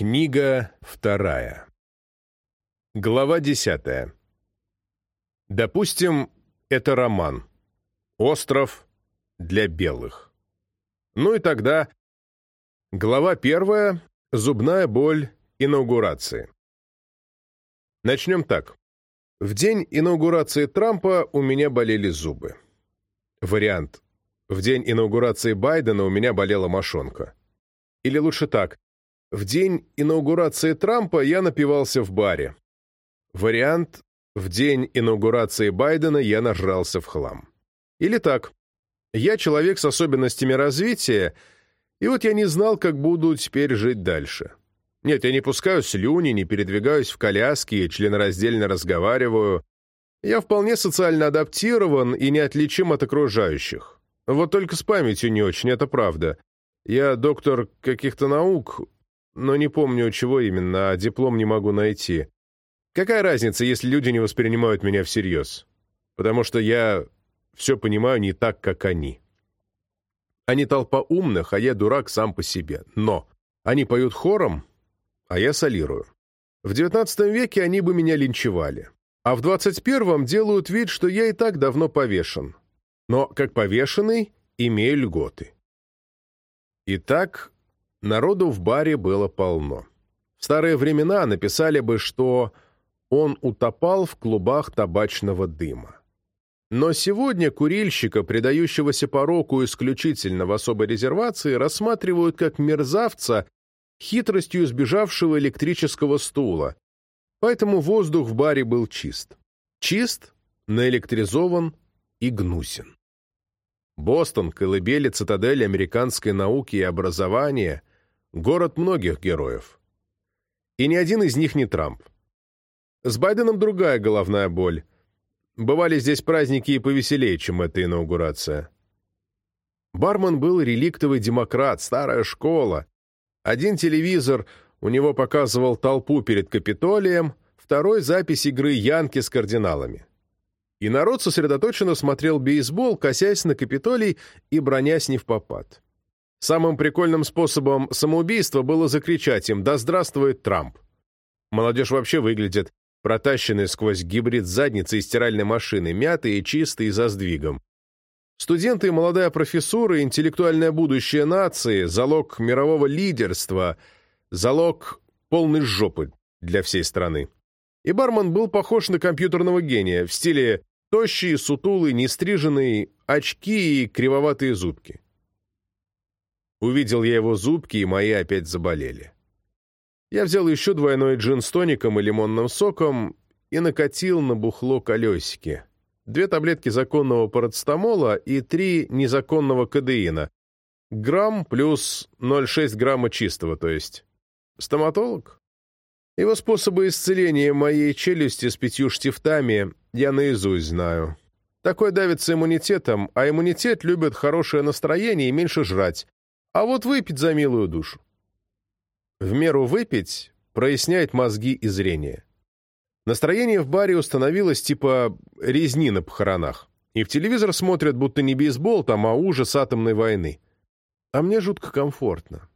Книга вторая. Глава десятая. Допустим, это роман. Остров для белых. Ну и тогда глава первая «Зубная боль инаугурации». Начнем так. В день инаугурации Трампа у меня болели зубы. Вариант. В день инаугурации Байдена у меня болела мошонка. Или лучше так. В день инаугурации Трампа я напивался в баре. Вариант «В день инаугурации Байдена я нажрался в хлам». Или так. Я человек с особенностями развития, и вот я не знал, как буду теперь жить дальше. Нет, я не пускаю слюни, не передвигаюсь в коляске, членораздельно разговариваю. Я вполне социально адаптирован и неотличим от окружающих. Вот только с памятью не очень, это правда. Я доктор каких-то наук, но не помню, чего именно, а диплом не могу найти. Какая разница, если люди не воспринимают меня всерьез? Потому что я все понимаю не так, как они. Они толпа умных, а я дурак сам по себе. Но они поют хором, а я солирую. В XIX веке они бы меня линчевали. А в XXI делают вид, что я и так давно повешен. Но, как повешенный, имею льготы. Итак, Народу в баре было полно. В старые времена написали бы, что он утопал в клубах табачного дыма. Но сегодня курильщика, предающегося пороку исключительно в особой резервации, рассматривают как мерзавца, хитростью сбежавшего электрического стула. Поэтому воздух в баре был чист. Чист, наэлектризован и гнусен. Бостон, колыбели цитадель американской науки и образования, Город многих героев. И ни один из них не Трамп. С Байденом другая головная боль. Бывали здесь праздники и повеселее, чем эта инаугурация. Бармен был реликтовый демократ, старая школа. Один телевизор у него показывал толпу перед Капитолием, второй — запись игры Янки с кардиналами. И народ сосредоточенно смотрел бейсбол, косясь на Капитолий и бронясь не в попад. Самым прикольным способом самоубийства было закричать им «Да здравствует Трамп!». Молодежь вообще выглядит протащенной сквозь гибрид задницы и стиральной машины, мятые и чистые за сдвигом. Студенты и молодая профессура, интеллектуальное будущее нации, залог мирового лидерства, залог полной жопы для всей страны. И бармен был похож на компьютерного гения в стиле тощий, сутулый, нестриженный, очки и кривоватые зубки. Увидел я его зубки, и мои опять заболели. Я взял еще двойной джин с тоником и лимонным соком и накатил на бухло колесики. Две таблетки законного парацетамола и три незаконного кадеина. Грамм плюс 0,6 грамма чистого, то есть. Стоматолог? Его способы исцеления моей челюсти с пятью штифтами я наизусть знаю. Такой давится иммунитетом, а иммунитет любит хорошее настроение и меньше жрать, а вот выпить за милую душу. В меру выпить проясняет мозги и зрение. Настроение в баре установилось типа резни на похоронах. И в телевизор смотрят, будто не бейсбол там, а ужас атомной войны. А мне жутко комфортно.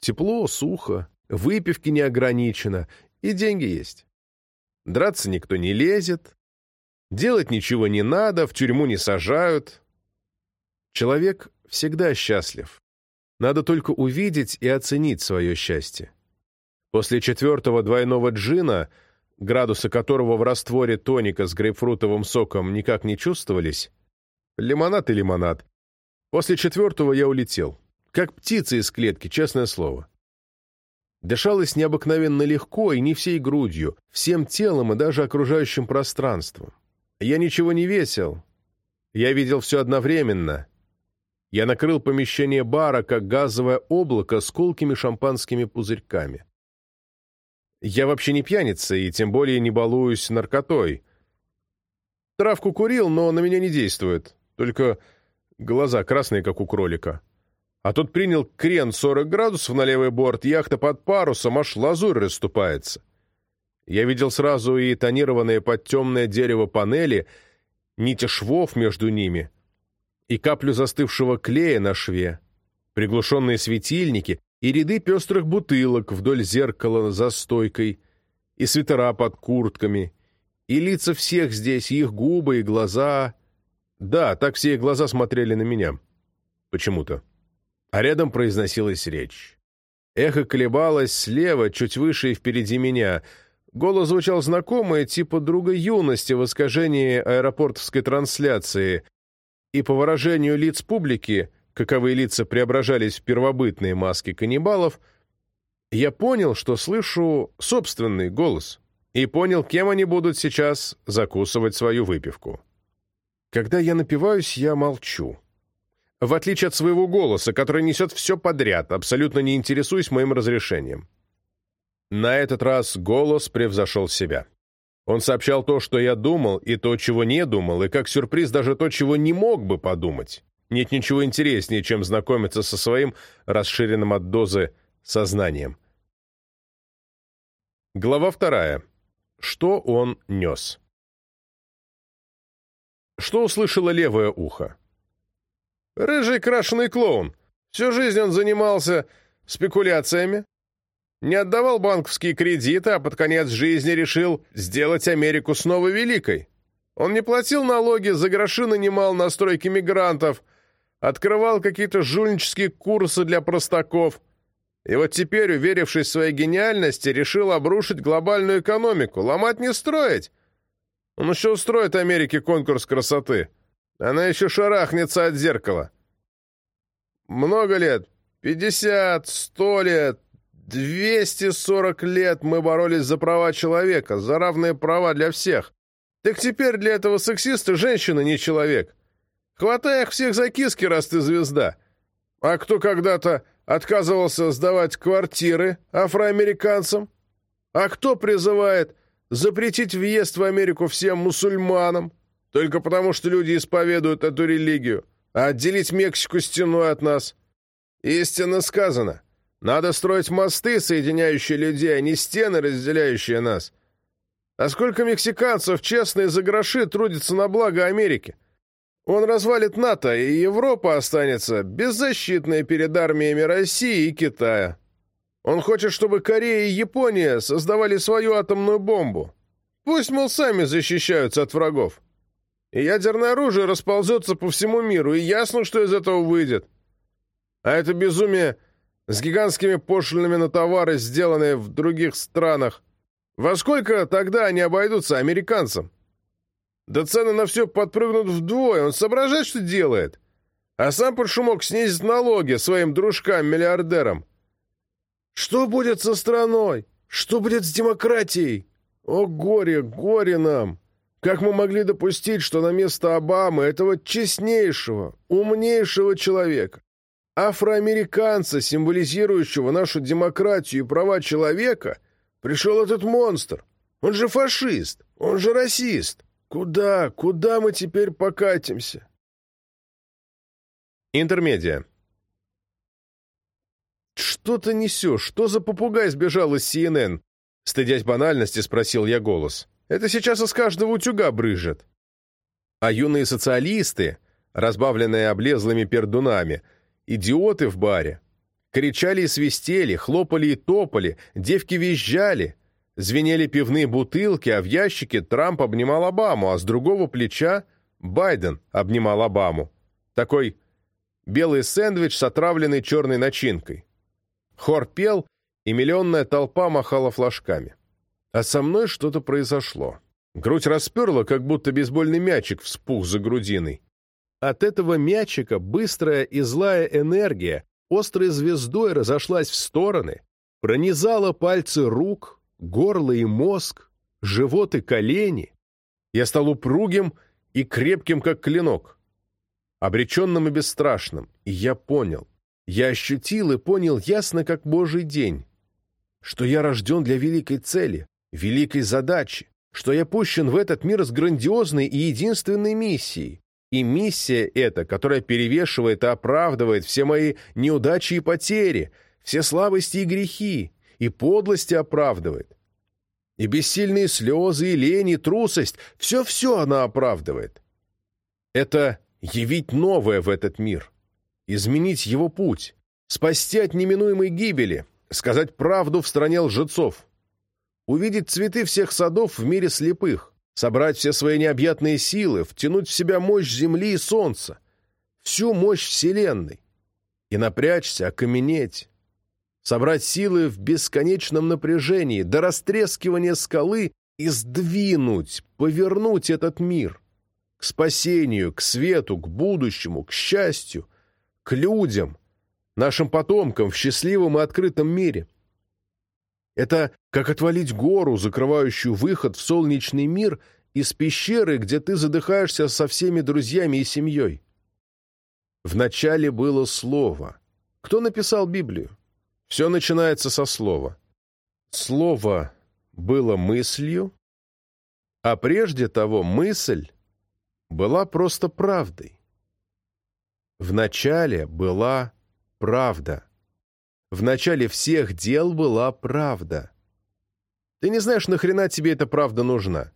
Тепло, сухо, выпивки не ограничено, и деньги есть. Драться никто не лезет, делать ничего не надо, в тюрьму не сажают. Человек всегда счастлив, надо только увидеть и оценить свое счастье. После четвертого двойного джина, градусы которого в растворе тоника с грейпфрутовым соком никак не чувствовались, лимонад и лимонад, после четвертого я улетел. Как птица из клетки, честное слово. Дышалось необыкновенно легко и не всей грудью, всем телом и даже окружающим пространством. Я ничего не весил. Я видел все одновременно, я накрыл помещение бара, как газовое облако с колкими шампанскими пузырьками. Я вообще не пьяница и тем более не балуюсь наркотой. Травку курил, но на меня не действует. Только глаза красные, как у кролика. А тут принял крен 40 градусов на левый борт, яхта под парусом, аж лазурь расступается. Я видел сразу и тонированные под темное дерево панели, нити швов между ними — и каплю застывшего клея на шве, приглушенные светильники, и ряды пестрых бутылок вдоль зеркала за стойкой, и свитера под куртками, и лица всех здесь, их губы, и глаза. Да, так все их глаза смотрели на меня. Почему-то. А рядом произносилась речь. Эхо колебалось слева, чуть выше и впереди меня. Голос звучал знакомый, типа друга юности в искажении аэропортовской трансляции. И по выражению лиц публики, каковые лица преображались в первобытные маски каннибалов, я понял, что слышу собственный голос, и понял, кем они будут сейчас закусывать свою выпивку. Когда я напиваюсь, я молчу. В отличие от своего голоса, который несет все подряд, абсолютно не интересуясь моим разрешением. На этот раз голос превзошел себя. Он сообщал то, что я думал, и то, чего не думал, и как сюрприз даже то, чего не мог бы подумать. Нет ничего интереснее, чем знакомиться со своим расширенным от дозы сознанием. Глава вторая. Что он нес? Что услышало левое ухо? Рыжий крашеный клоун. Всю жизнь он занимался спекуляциями, не отдавал банковские кредиты, а под конец жизни решил сделать Америку снова великой. Он не платил налоги, за гроши нанимал на стройки мигрантов, открывал какие-то жульнические курсы для простаков. И вот теперь, уверившись в своей гениальности, решил обрушить глобальную экономику, ломать не строить. Он еще устроит Америке конкурс красоты. Она еще шарахнется от зеркала. Много лет, пятьдесят, сто лет, двести сорок лет мы боролись за права человека, за равные права для всех. Так теперь для этого сексиста женщина не человек. Хватай их всех за киски, раз ты звезда. А кто когда-то отказывался сдавать квартиры афроамериканцам? А кто призывает запретить въезд в Америку всем мусульманам? Только потому, что люди исповедуют эту религию. А отделить Мексику стеной от нас? Истинно сказано. Надо строить мосты, соединяющие людей, а не стены, разделяющие нас. А сколько мексиканцев, честно и за гроши, трудится на благо Америки? Он развалит НАТО, и Европа останется беззащитной перед армиями России и Китая. Он хочет, чтобы Корея и Япония создавали свою атомную бомбу. Пусть, мол, сами защищаются от врагов. И ядерное оружие расползется по всему миру, и ясно, что из этого выйдет. А это безумие с гигантскими пошлинами на товары, сделанные в других странах. Во сколько тогда они обойдутся американцам? Да цены на все подпрыгнут вдвое, он соображает, что делает. А сам под шумок снизит налоги своим дружкам-миллиардерам. Что будет со страной? Что будет с демократией? О, горе, горе нам! Как мы могли допустить, что на место Обамы, этого честнейшего, умнейшего человека, афроамериканца, символизирующего нашу демократию и права человека, пришел этот монстр? Он же фашист, он же расист. Куда, куда мы теперь покатимся? Интермедиа. «Что ты несешь? Что за попугай сбежал из CNN?» Стыдясь банальности, спросил я голос. Это сейчас из каждого утюга брызжет. А юные социалисты, разбавленные облезлыми пердунами, идиоты в баре, кричали и свистели, хлопали и топали, девки визжали, звенели пивные бутылки, а в ящике Трамп обнимал Обаму, а с другого плеча Байден обнимал Обаму. Такой белый сэндвич с отравленной черной начинкой. Хор пел, и миллионная толпа махала флажками. А со мной что-то произошло. Грудь расперла, как будто бейсбольный мячик вспух за грудиной. От этого мячика быстрая и злая энергия острой звездой разошлась в стороны, пронизала пальцы рук, горло и мозг, живот и колени. Я стал упругим и крепким, как клинок, обреченным и бесстрашным, и я понял. Я ощутил и понял ясно, как божий день, что я рожден для великой цели, великой задачи, что я пущен в этот мир с грандиозной и единственной миссией. И миссия эта, которая перевешивает и оправдывает все мои неудачи и потери, все слабости и грехи, и подлости оправдывает. И бессильные слезы, и лень, и трусость — все-все она оправдывает. Это явить новое в этот мир, изменить его путь, спасти от неминуемой гибели, сказать правду в стране лжецов, увидеть цветы всех садов в мире слепых, собрать все свои необъятные силы, втянуть в себя мощь Земли и Солнца, всю мощь Вселенной, и напрячься, окаменеть, собрать силы в бесконечном напряжении до растрескивания скалы и сдвинуть, повернуть этот мир к спасению, к свету, к будущему, к счастью, к людям, нашим потомкам в счастливом и открытом мире. Это как отвалить гору, закрывающую выход в солнечный мир из пещеры, где ты задыхаешься со всеми друзьями и семьей. Вначале было слово. Кто написал Библию? Все начинается со слова. Слово было мыслью, а прежде того мысль была просто правдой. Вначале была правда. В начале всех дел была правда. Ты не знаешь, нахрена тебе эта правда нужна.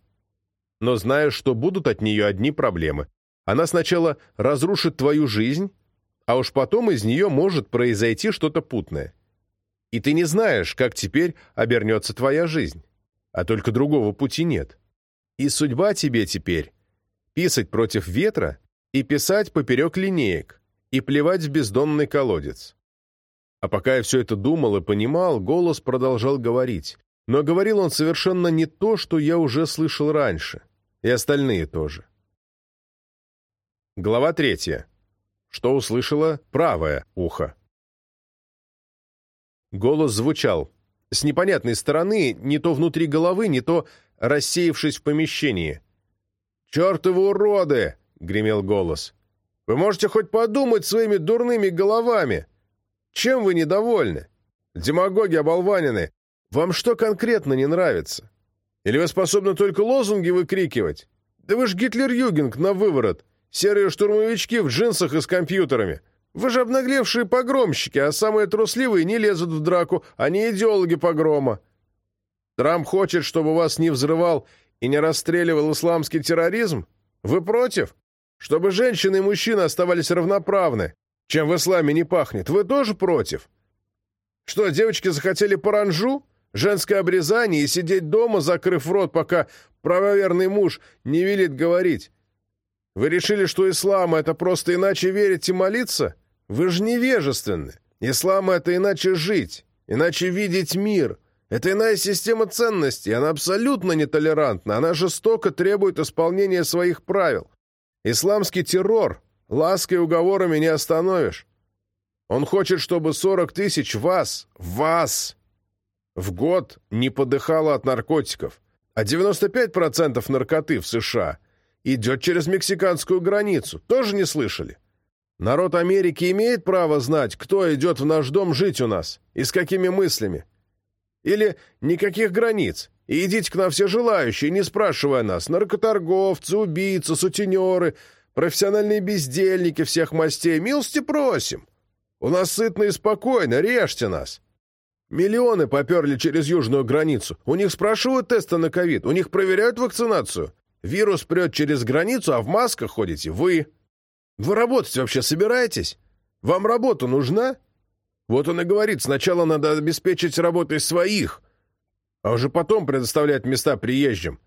Но знаешь, что будут от нее одни проблемы. Она сначала разрушит твою жизнь, а уж потом из нее может произойти что-то путное. И ты не знаешь, как теперь обернется твоя жизнь. А только другого пути нет. И судьба тебе теперь — писать против ветра и писать поперек линеек, и плевать в бездонный колодец. А пока я все это думал и понимал, голос продолжал говорить. Но говорил он совершенно не то, что я уже слышал раньше. И остальные тоже. Глава третья. Что услышало правое ухо. Голос звучал. С непонятной стороны, не то внутри головы, не то рассеявшись в помещении. «Чертовы уроды!» — гремел голос. «Вы можете хоть подумать своими дурными головами!» Чем вы недовольны? Демагоги оболванены. Вам что конкретно не нравится? Или вы способны только лозунги выкрикивать? Да вы ж Гитлер-Югенг на выворот. Серые штурмовички в джинсах и с компьютерами. Вы же обнаглевшие погромщики, а самые трусливые не лезут в драку, они идеологи погрома. Трамп хочет, чтобы вас не взрывал и не расстреливал исламский терроризм? Вы против? Чтобы женщины и мужчины оставались равноправны чем в исламе не пахнет. Вы тоже против? Что, девочки захотели паранжу, женское обрезание и сидеть дома, закрыв рот, пока правоверный муж не велит говорить? Вы решили, что ислам — это просто иначе верить и молиться? Вы же невежественны. Ислам — это иначе жить, иначе видеть мир. Это иная система ценностей, она абсолютно нетолерантна, она жестоко требует исполнения своих правил. Исламский террор Лаской и уговорами не остановишь. Он хочет, чтобы 40 тысяч вас, вас, в год не подыхало от наркотиков, а 95% наркоты в США идет через мексиканскую границу. Тоже не слышали? Народ Америки имеет право знать, кто идет в наш дом жить у нас и с какими мыслями. Или никаких границ. И идите к нам все желающие, не спрашивая нас, наркоторговцы, убийцы, сутенеры – профессиональные бездельники всех мастей, милости просим. У нас сытно и спокойно, режьте нас. Миллионы поперли через южную границу. У них спрашивают тесты на ковид, у них проверяют вакцинацию. Вирус прет через границу, а в масках ходите вы. Вы работать вообще собираетесь? Вам работа нужна? Вот он и говорит, сначала надо обеспечить работой своих, а уже потом предоставлять места приезжим.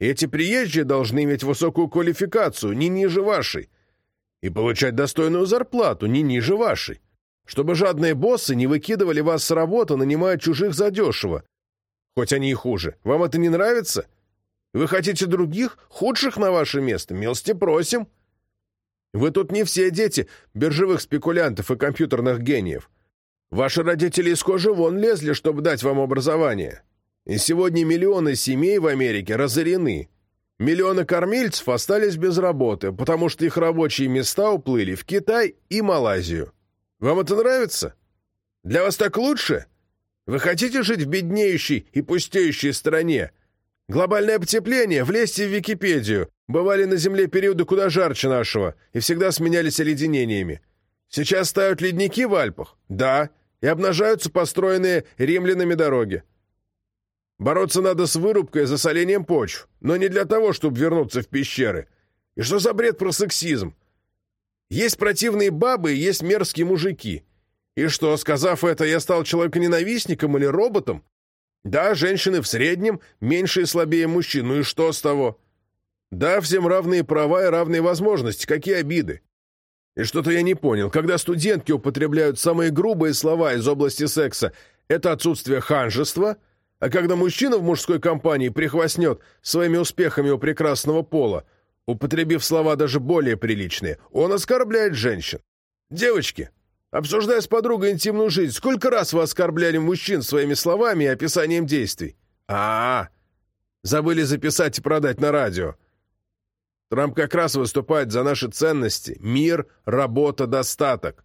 Эти приезжие должны иметь высокую квалификацию, не ниже вашей, и получать достойную зарплату, не ниже вашей, чтобы жадные боссы не выкидывали вас с работы, нанимая чужих задешево, хоть они и хуже. Вам это не нравится? Вы хотите других, худших на ваше место? Милости просим. Вы тут не все дети биржевых спекулянтов и компьютерных гениев. Ваши родители из кожи вон лезли, чтобы дать вам образование. И сегодня миллионы семей в Америке разорены. Миллионы кормильцев остались без работы, потому что их рабочие места уплыли в Китай и Малайзию. Вам это нравится? Для вас так лучше? Вы хотите жить в беднеющей и пустеющей стране? Глобальное потепление, влезьте в Википедию. Бывали на Земле периоды куда жарче нашего и всегда сменялись оледенениями. Сейчас ставят ледники в Альпах? Да. И обнажаются построенные римлянами дороги. Бороться надо с вырубкой и засолением почв, но не для того, чтобы вернуться в пещеры. И что за бред про сексизм? Есть противные бабы и есть мерзкие мужики. И что, сказав это, я стал человеконенавистником или роботом? Да, женщины в среднем меньше и слабее мужчин, ну и что с того? Да, всем равные права и равные возможности, какие обиды? И что-то я не понял, когда студентки употребляют самые грубые слова из области секса, это отсутствие ханжества, а когда мужчина в мужской компании прихвастнет своими успехами у прекрасного пола, употребив слова даже более приличные, он оскорбляет женщин. Девочки, обсуждая с подругой интимную жизнь, сколько раз вы оскорбляли мужчин своими словами и описанием действий? -а, -а забыли записать и продать на радио. Трамп как раз выступает за наши ценности – мир, работа, достаток.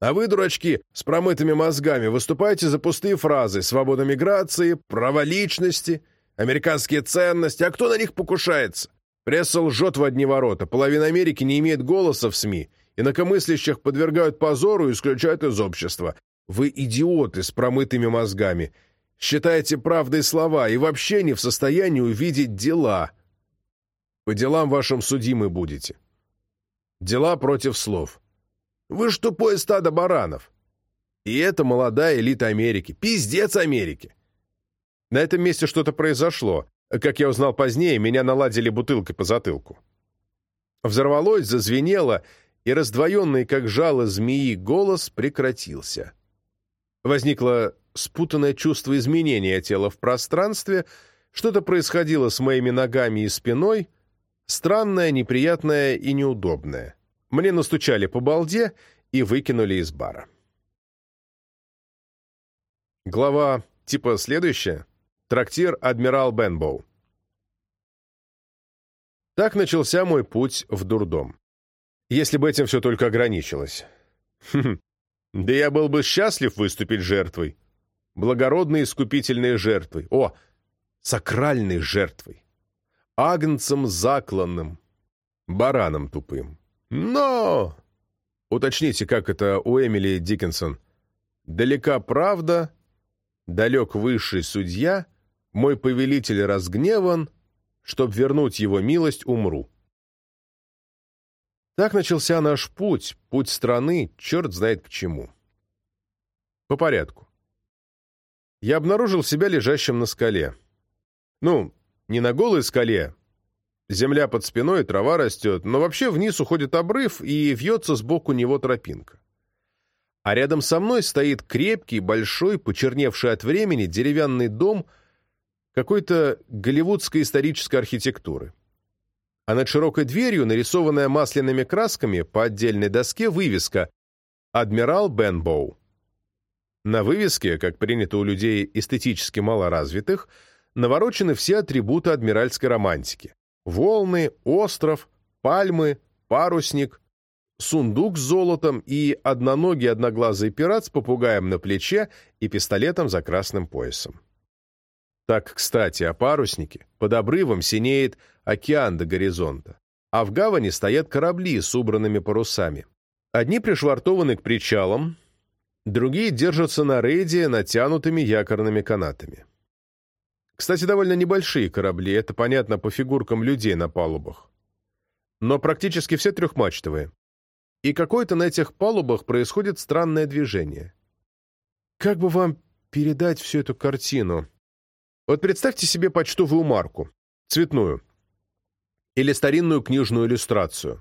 А вы, дурачки, с промытыми мозгами, выступаете за пустые фразы «свобода миграции», «права личности», «американские ценности». А кто на них покушается? Пресса лжет в одни ворота. Половина Америки не имеет голоса в СМИ. Инакомыслящих подвергают позору и исключают из общества. Вы идиоты с промытыми мозгами. Считаете правдой слова и вообще не в состоянии увидеть дела – по делам вашим судимы будете. Дела против слов. Вы ж тупое стадо баранов. И это молодая элита Америки. Пиздец Америки. На этом месте что-то произошло. Как я узнал позднее, меня наладили бутылкой по затылку. Взорвалось, зазвенело, и раздвоенный, как жало змеи, голос прекратился. Возникло спутанное чувство изменения тела в пространстве, что-то происходило с моими ногами и спиной — Странное, неприятное и неудобное. Мне настучали по балде и выкинули из бара. Глава типа следующая. Трактир «Адмирал Бенбоу». Так начался мой путь в дурдом. Если бы этим все только ограничилось. Хм, да я был бы счастлив выступить жертвой. Благородной искупительной жертвой. О, сакральной жертвой агнцем закланным, бараном тупым. Но! Уточните, как это у Эмили Диккенсон. Далека правда, далек высший судья, мой повелитель разгневан, чтоб вернуть его милость, умру. Так начался наш путь, путь страны, черт знает к чему. По порядку. Я обнаружил себя лежащим на скале. Ну, не на голой скале. Земля под спиной, трава растет, но вообще вниз уходит обрыв и вьется сбоку него тропинка. А рядом со мной стоит крепкий, большой, почерневший от времени деревянный дом какой-то голливудской исторической архитектуры. А над широкой дверью, нарисованная масляными красками по отдельной доске, вывеска «Адмирал Бенбоу». На вывеске, как принято у людей эстетически малоразвитых, наворочены все атрибуты адмиральской романтики. Волны, остров, пальмы, парусник, сундук с золотом и одноногий одноглазый пират с попугаем на плече и пистолетом за красным поясом. Так, кстати, о паруснике. Под обрывом синеет океан до горизонта, а в гавани стоят корабли с убранными парусами. Одни пришвартованы к причалам, другие держатся на рейде натянутыми якорными канатами. Кстати, довольно небольшие корабли, это понятно по фигуркам людей на палубах. Но практически все трехмачтовые. И какое-то на этих палубах происходит странное движение. Как бы вам передать всю эту картину? Вот представьте себе почтовую марку, цветную, или старинную книжную иллюстрацию.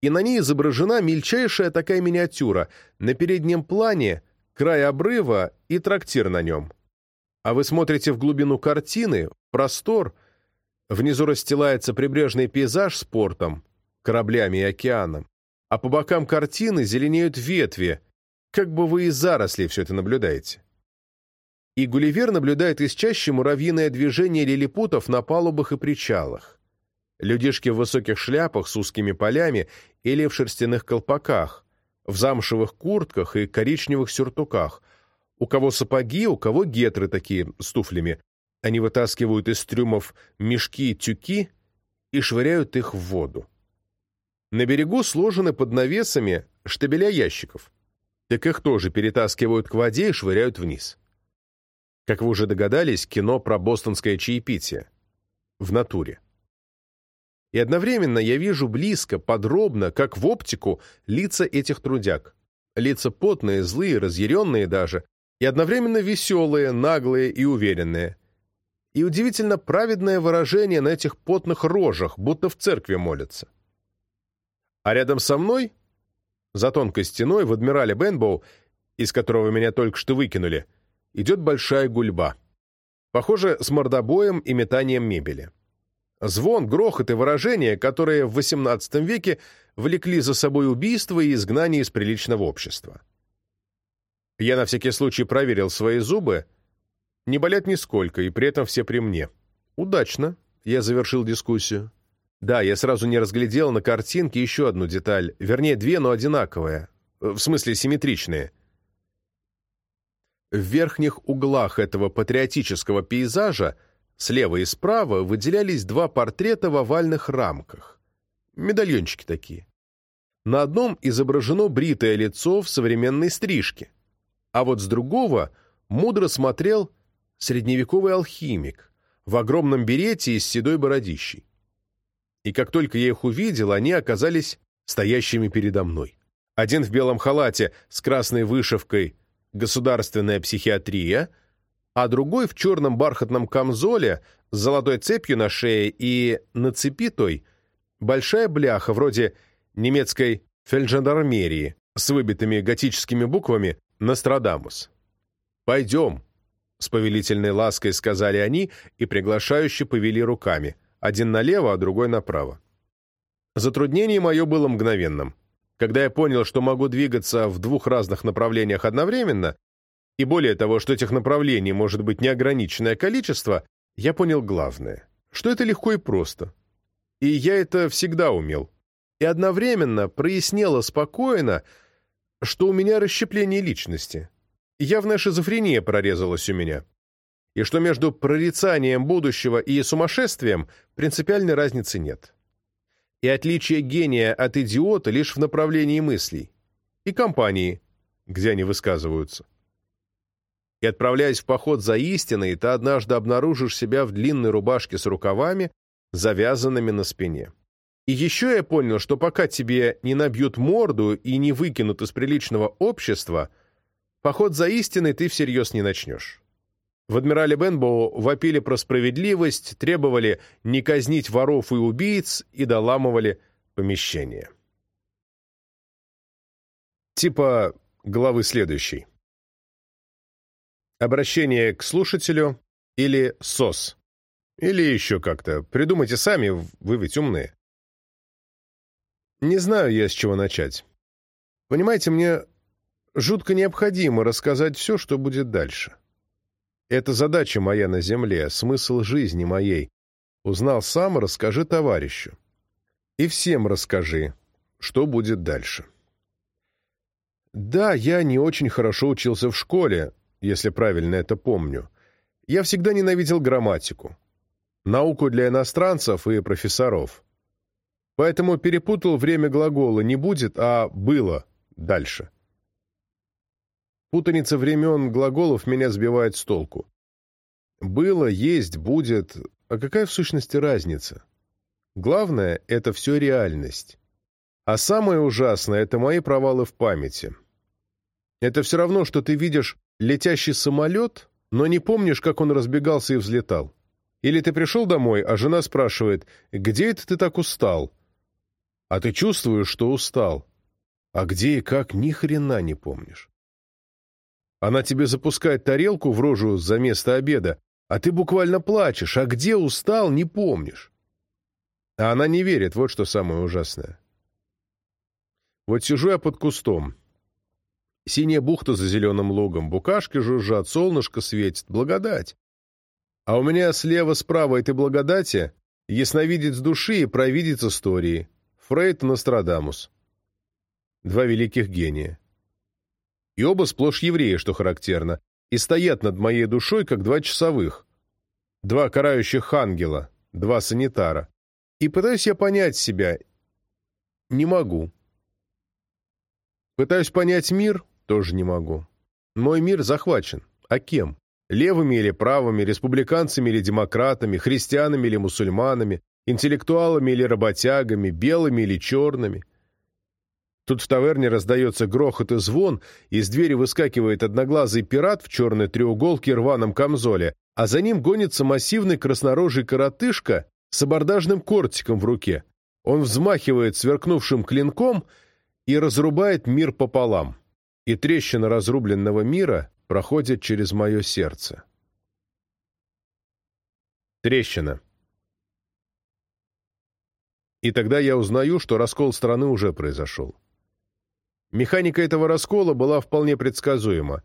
И на ней изображена мельчайшая такая миниатюра, на переднем плане край обрыва и трактир на нем а вы смотрите в глубину картины, простор, внизу расстилается прибрежный пейзаж с портом, кораблями и океаном, а по бокам картины зеленеют ветви, как бы вы из зарослей все это наблюдаете. И Гулливер наблюдает из чаще муравьиное движение лилипутов на палубах и причалах. Людишки в высоких шляпах с узкими полями или в шерстяных колпаках, в замшевых куртках и коричневых сюртуках – у кого сапоги, у кого гетры такие с туфлями. Они вытаскивают из трюмов мешки и тюки и швыряют их в воду. На берегу сложены под навесами штабеля ящиков. Так их тоже перетаскивают к воде и швыряют вниз. Как вы уже догадались, кино про бостонское чаепитие. В натуре. И одновременно я вижу близко, подробно, как в оптику, лица этих трудяг. Лица потные, злые, разъяренные даже, и одновременно веселые, наглые и уверенные. И удивительно праведное выражение на этих потных рожах, будто в церкви молятся. А рядом со мной, за тонкой стеной, в адмирале Бенбоу, из которого меня только что выкинули, идет большая гульба. Похоже, с мордобоем и метанием мебели. Звон, грохот и выражения, которые в XVIII веке влекли за собой убийство и изгнание из приличного общества. Я на всякий случай проверил свои зубы. Не болят нисколько, и при этом все при мне. Удачно, я завершил дискуссию. Да, я сразу не разглядел на картинке еще одну деталь, вернее, две, но одинаковые. В смысле, симметричные. В верхних углах этого патриотического пейзажа слева и справа выделялись два портрета в овальных рамках. Медальончики такие. На одном изображено бритое лицо в современной стрижке, а вот с другого мудро смотрел средневековый алхимик в огромном берете и с седой бородищей. И как только я их увидел, они оказались стоящими передо мной. Один в белом халате с красной вышивкой «Государственная психиатрия», а другой в черном бархатном камзоле с золотой цепью на шее и на цепи той большая бляха вроде немецкой фельджандармерии с выбитыми готическими буквами «Нострадамус». «Пойдем», — с повелительной лаской сказали они и приглашающе повели руками, один налево, а другой направо. Затруднение мое было мгновенным. Когда я понял, что могу двигаться в двух разных направлениях одновременно, и более того, что этих направлений может быть неограниченное количество, я понял главное, что это легко и просто. И я это всегда умел. И одновременно прояснело спокойно, что у меня расщепление личности. Явная шизофрения прорезалась у меня. И что между прорицанием будущего и сумасшествием принципиальной разницы нет. И отличие гения от идиота лишь в направлении мыслей. И компании, где они высказываются. И отправляясь в поход за истиной, ты однажды обнаружишь себя в длинной рубашке с рукавами, завязанными на спине. И еще я понял, что пока тебе не набьют морду и не выкинут из приличного общества, поход за истиной ты всерьез не начнешь. В «Адмирале Бенбоу» вопили про справедливость, требовали не казнить воров и убийц и доламывали помещения. Типа главы следующей. Обращение к слушателю или СОС. Или еще как-то. Придумайте сами, вы ведь умные. Не знаю я, с чего начать. Понимаете, мне жутко необходимо рассказать все, что будет дальше. Это задача моя на земле, смысл жизни моей. Узнал сам, расскажи товарищу. И всем расскажи, что будет дальше. Да, я не очень хорошо учился в школе, если правильно это помню. Я всегда ненавидел грамматику, науку для иностранцев и профессоров. Поэтому перепутал время глагола «не будет», а «было» дальше. Путаница времен глаголов меня сбивает с толку. Было, есть, будет. А какая в сущности разница? Главное — это все реальность. А самое ужасное — это мои провалы в памяти. Это все равно, что ты видишь летящий самолет, но не помнишь, как он разбегался и взлетал. Или ты пришел домой, а жена спрашивает, где это ты так устал? А ты чувствуешь, что устал. А где и как, ни хрена не помнишь. Она тебе запускает тарелку в рожу за место обеда, а ты буквально плачешь, а где устал, не помнишь. А она не верит, вот что самое ужасное. Вот сижу я под кустом. Синяя бухта за зеленым лугом, букашки жужжат, солнышко светит, благодать. А у меня слева-справа этой благодати ясновидец души и провидец истории. Фрейд и Нострадамус. Два великих гения. И оба сплошь евреи, что характерно, и стоят над моей душой, как два часовых. Два карающих ангела, два санитара. И пытаюсь я понять себя. Не могу. Пытаюсь понять мир, тоже не могу. Мой мир захвачен. А кем? Левыми или правыми, республиканцами или демократами, христианами или мусульманами, интеллектуалами или работягами, белыми или черными. Тут в таверне раздается грохот и звон, из двери выскакивает одноглазый пират в черной треуголке рваном камзоле, а за ним гонится массивный краснорожий коротышка с абордажным кортиком в руке. Он взмахивает сверкнувшим клинком и разрубает мир пополам. И трещина разрубленного мира проходит через мое сердце. Трещина. И тогда я узнаю, что раскол страны уже произошел. Механика этого раскола была вполне предсказуема.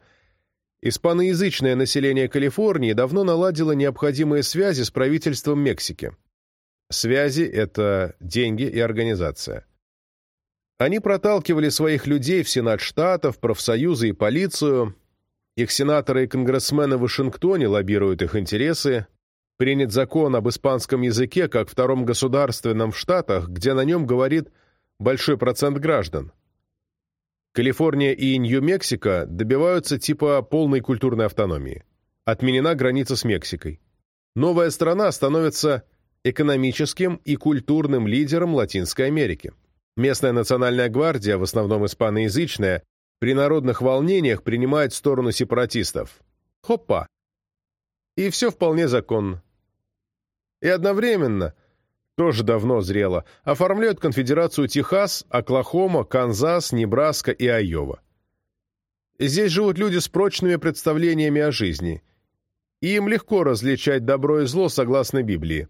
Испаноязычное население Калифорнии давно наладило необходимые связи с правительством Мексики. Связи — это деньги и организация. Они проталкивали своих людей в Сенат штатов, профсоюзы и полицию. Их сенаторы и конгрессмены в Вашингтоне лоббируют их интересы. Принят закон об испанском языке как втором государственном в Штатах, где на нем говорит большой процент граждан. Калифорния и Нью-Мексико добиваются типа полной культурной автономии. Отменена граница с Мексикой. Новая страна становится экономическим и культурным лидером Латинской Америки. Местная национальная гвардия, в основном испаноязычная, при народных волнениях принимает сторону сепаратистов. Хоппа! И все вполне законно. И одновременно – тоже давно зрело, оформляют конфедерацию Техас, Оклахома, Канзас, Небраска и Айова. Здесь живут люди с прочными представлениями о жизни, и им легко различать добро и зло согласно Библии.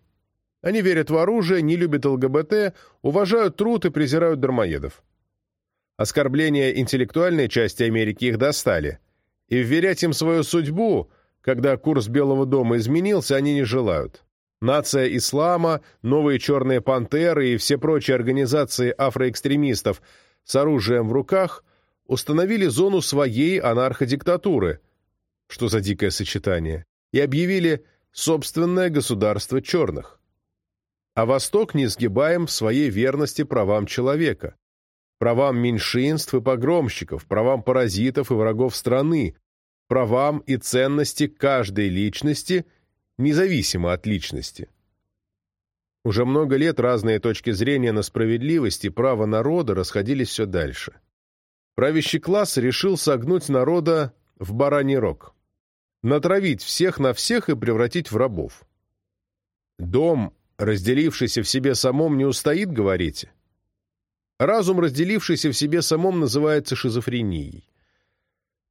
Они верят в оружие, не любят ЛГБТ, уважают труд и презирают дармоедов. Оскорбления интеллектуальной части Америки их достали, и вверять им свою судьбу, когда курс Белого дома изменился, они не желают. Нация ислама, новые черные пантеры и все прочие организации афроэкстремистов с оружием в руках установили зону своей анарходиктатуры, что за дикое сочетание, и объявили собственное государство черных. А Восток не сгибаем в своей верности правам человека, правам меньшинств и погромщиков, правам паразитов и врагов страны, правам и ценности каждой личности – независимо от личности. Уже много лет разные точки зрения на справедливость и право народа расходились все дальше. Правящий класс решил согнуть народа в бараний рог, натравить всех на всех и превратить в рабов. Дом, разделившийся в себе самом, не устоит, говорите? Разум, разделившийся в себе самом, называется шизофренией.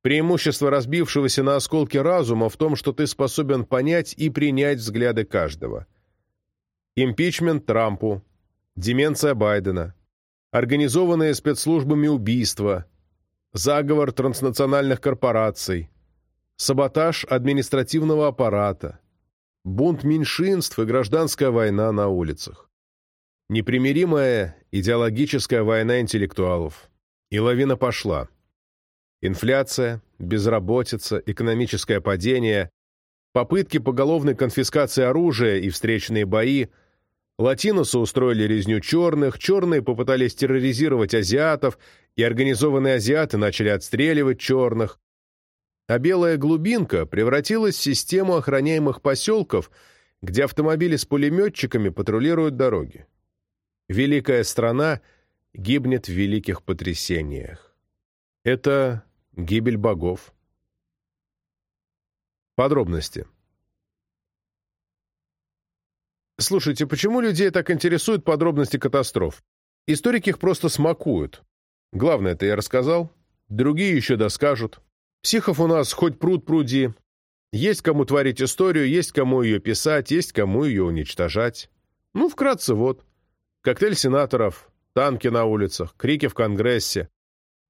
Преимущество разбившегося на осколки разума в том, что ты способен понять и принять взгляды каждого. Импичмент Трампу, деменция Байдена, организованные спецслужбами убийства, заговор транснациональных корпораций, саботаж административного аппарата, бунт меньшинств и гражданская война на улицах, непримиримая идеологическая война интеллектуалов. И лавина пошла. Инфляция, безработица, экономическое падение, попытки поголовной конфискации оружия и встречные бои, латиносы устроили резню черных, черные попытались терроризировать азиатов, и организованные азиаты начали отстреливать черных, а белая глубинка превратилась в систему охраняемых поселков, где автомобили с пулеметчиками патрулируют дороги. Великая страна гибнет в великих потрясениях. Это Гибель богов. Подробности. Слушайте, почему людей так интересуют подробности катастроф? Историки их просто смакуют. Главное, это я рассказал. Другие еще доскажут. Психов у нас хоть пруд пруди. Есть кому творить историю, есть кому ее писать, есть кому ее уничтожать. Ну, вкратце вот. Коктейль сенаторов, танки на улицах, крики в Конгрессе,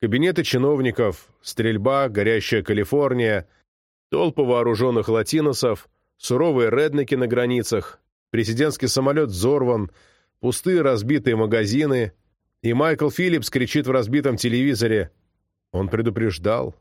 Кабинеты чиновников, стрельба, горящая Калифорния, толпы вооруженных латиносов, суровые реднеки на границах, президентский самолет взорван, пустые разбитые магазины, и Майкл Филлипс кричит в разбитом телевизоре. Он предупреждал.